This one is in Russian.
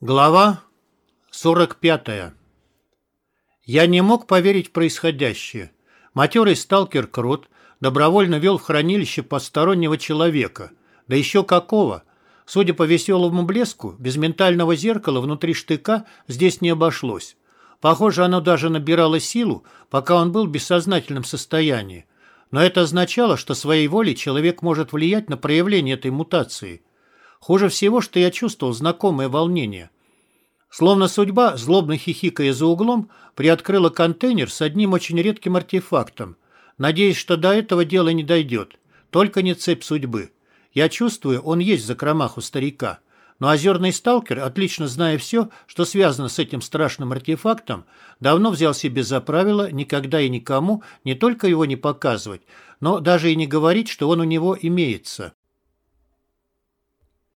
Глава 45. Я не мог поверить в происходящее. Матерый сталкер Крот добровольно вел в хранилище постороннего человека. Да еще какого! Судя по веселому блеску, без ментального зеркала внутри штыка здесь не обошлось. Похоже, оно даже набирало силу, пока он был в бессознательном состоянии. Но это означало, что своей волей человек может влиять на проявление этой мутации – Хуже всего, что я чувствовал знакомое волнение. Словно судьба, злобно хихикая за углом, приоткрыла контейнер с одним очень редким артефактом. Надеюсь, что до этого дело не дойдет. Только не цепь судьбы. Я чувствую, он есть в закромах у старика. Но озерный сталкер, отлично зная все, что связано с этим страшным артефактом, давно взял себе за правило никогда и никому не только его не показывать, но даже и не говорить, что он у него имеется.